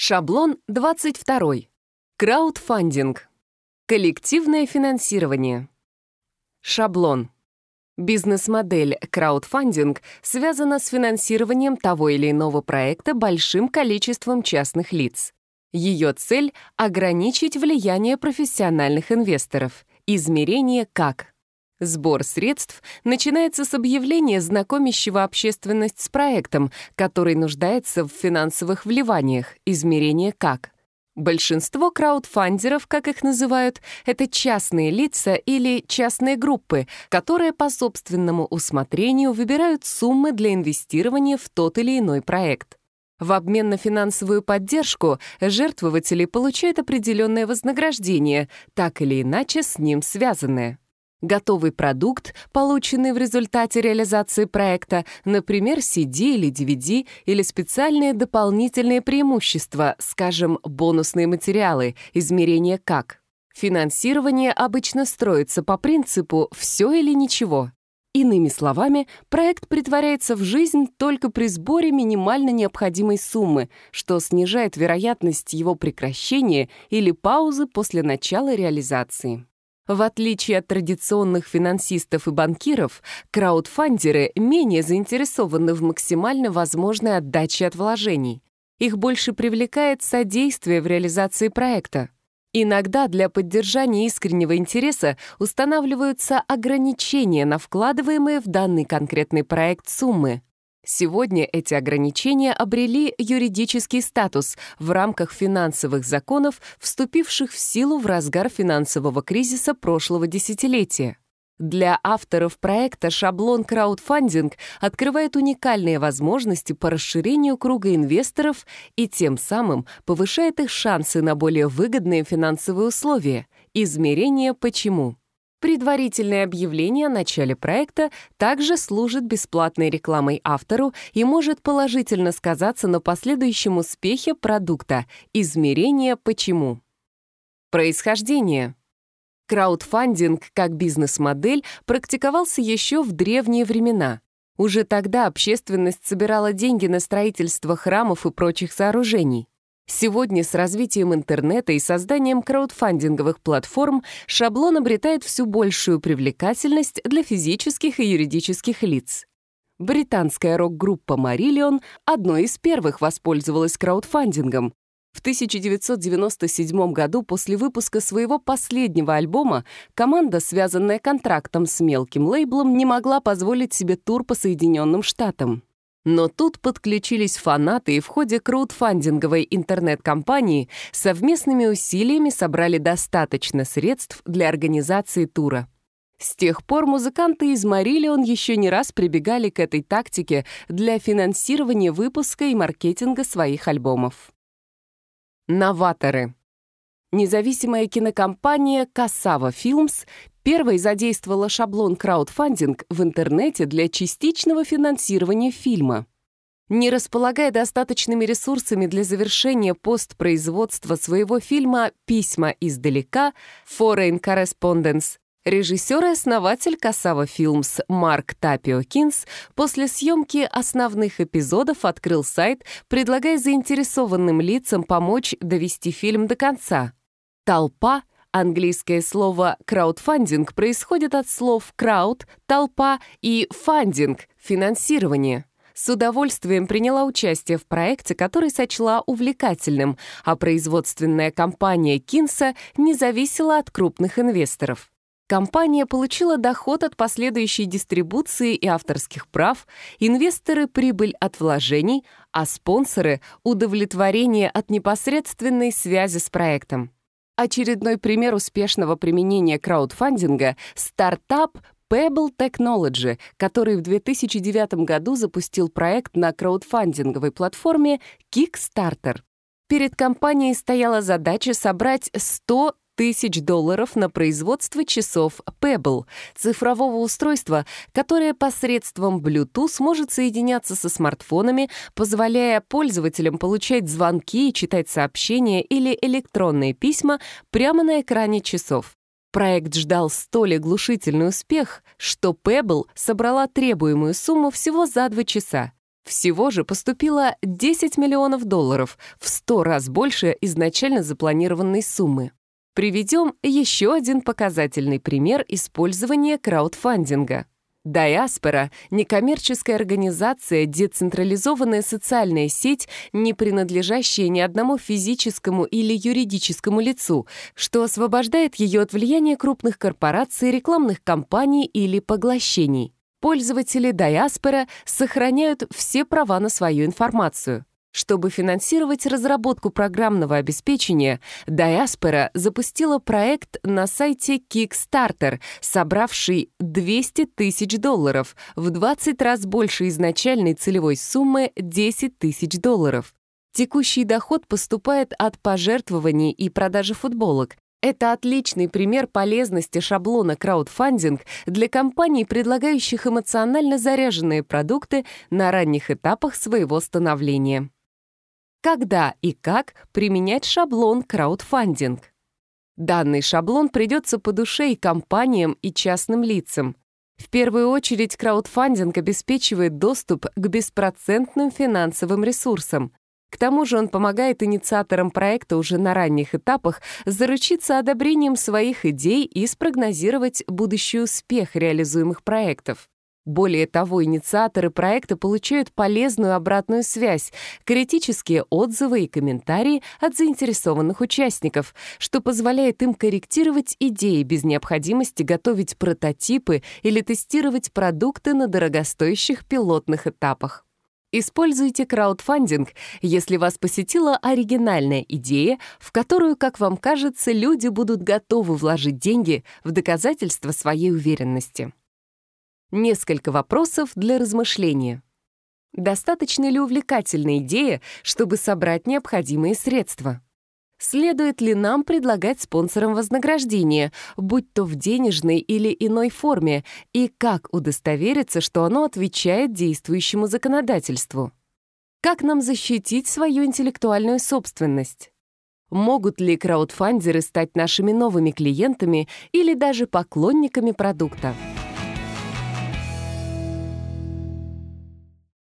Шаблон 22. Краудфандинг. Коллективное финансирование. Шаблон. Бизнес-модель краудфандинг связана с финансированием того или иного проекта большим количеством частных лиц. Ее цель — ограничить влияние профессиональных инвесторов. Измерение как? Сбор средств начинается с объявления, знакомящего общественность с проектом, который нуждается в финансовых вливаниях, измерение как. Большинство краудфандеров, как их называют, это частные лица или частные группы, которые по собственному усмотрению выбирают суммы для инвестирования в тот или иной проект. В обмен на финансовую поддержку жертвователи получают определенное вознаграждение, так или иначе с ним связанное. Готовый продукт, полученный в результате реализации проекта, например, CD или DVD, или специальные дополнительные преимущества, скажем, бонусные материалы, измерение как. Финансирование обычно строится по принципу «все или ничего». Иными словами, проект притворяется в жизнь только при сборе минимально необходимой суммы, что снижает вероятность его прекращения или паузы после начала реализации. В отличие от традиционных финансистов и банкиров, краудфандеры менее заинтересованы в максимально возможной отдаче от вложений. Их больше привлекает содействие в реализации проекта. Иногда для поддержания искреннего интереса устанавливаются ограничения на вкладываемые в данный конкретный проект суммы. Сегодня эти ограничения обрели юридический статус в рамках финансовых законов, вступивших в силу в разгар финансового кризиса прошлого десятилетия. Для авторов проекта шаблон краудфандинг открывает уникальные возможности по расширению круга инвесторов и тем самым повышает их шансы на более выгодные финансовые условия. Измерение «Почему?». Предварительное объявление о начале проекта также служит бесплатной рекламой автору и может положительно сказаться на последующем успехе продукта. Измерение «Почему». Происхождение. Краудфандинг как бизнес-модель практиковался еще в древние времена. Уже тогда общественность собирала деньги на строительство храмов и прочих сооружений. Сегодня с развитием интернета и созданием краудфандинговых платформ шаблон обретает все большую привлекательность для физических и юридических лиц. Британская рок-группа «Мариллион» одной из первых воспользовалась краудфандингом. В 1997 году после выпуска своего последнего альбома команда, связанная контрактом с мелким лейблом, не могла позволить себе тур по Соединенным Штатам. Но тут подключились фанаты, и в ходе краудфандинговой интернет-компании совместными усилиями собрали достаточно средств для организации тура. С тех пор музыканты из Марилион еще не раз прибегали к этой тактике для финансирования выпуска и маркетинга своих альбомов. Новаторы. Независимая кинокомпания «Касава Филмс» Первой задействовала шаблон краудфандинг в интернете для частичного финансирования фильма. Не располагая достаточными ресурсами для завершения постпроизводства своего фильма «Письма издалека» Foreign Correspondence, режиссер и основатель Касава Films Марк Тапио Кинс после съемки основных эпизодов открыл сайт, предлагая заинтересованным лицам помочь довести фильм до конца. Толпа Английское слово «краудфандинг» происходит от слов «крауд» — «толпа» и «фандинг» — «финансирование». С удовольствием приняла участие в проекте, который сочла увлекательным, а производственная компания Кинса не зависела от крупных инвесторов. Компания получила доход от последующей дистрибуции и авторских прав, инвесторы — прибыль от вложений, а спонсоры — удовлетворение от непосредственной связи с проектом очередной пример успешного применения краудфандинга — стартап Pebble Technology, который в 2009 году запустил проект на краудфандинговой платформе Kickstarter. Перед компанией стояла задача собрать 100 тысяч долларов на производство часов Pebble, цифрового устройства, которое посредством Bluetooth может соединяться со смартфонами, позволяя пользователям получать звонки и читать сообщения или электронные письма прямо на экране часов. Проект ждал столь оглушительный успех, что Pebble собрала требуемую сумму всего за два часа. Всего же поступило 10 миллионов долларов, в 100 раз больше изначально запланированной суммы приведем еще один показательный пример использования краудфандинга. Диаспора — некоммерческая организация, децентрализованная социальная сеть, не принадлежащая ни одному физическому или юридическому лицу, что освобождает ее от влияния крупных корпораций, рекламных кампаний или поглощений. Пользователи диаспора сохраняют все права на свою информацию. Чтобы финансировать разработку программного обеспечения, Диаспора запустила проект на сайте Kickstarter, собравший 200 тысяч долларов, в 20 раз больше изначальной целевой суммы 10 тысяч долларов. Текущий доход поступает от пожертвований и продажи футболок, это отличный пример полезности шаблона краудфандинг для компаний, предлагающих эмоционально заряженные продукты на ранних этапах своего становления когда и как применять шаблон краудфандинг. Данный шаблон придется по душе и компаниям, и частным лицам. В первую очередь краудфандинг обеспечивает доступ к беспроцентным финансовым ресурсам. К тому же он помогает инициаторам проекта уже на ранних этапах заручиться одобрением своих идей и спрогнозировать будущий успех реализуемых проектов. Более того, инициаторы проекта получают полезную обратную связь, критические отзывы и комментарии от заинтересованных участников, что позволяет им корректировать идеи без необходимости готовить прототипы или тестировать продукты на дорогостоящих пилотных этапах. Используйте краудфандинг, если вас посетила оригинальная идея, в которую, как вам кажется, люди будут готовы вложить деньги в доказательство своей уверенности. Несколько вопросов для размышления. Достаточно ли увлекательная идея, чтобы собрать необходимые средства? Следует ли нам предлагать спонсорам вознаграждение, будь то в денежной или иной форме, и как удостовериться, что оно отвечает действующему законодательству? Как нам защитить свою интеллектуальную собственность? Могут ли краудфандеры стать нашими новыми клиентами или даже поклонниками продукта?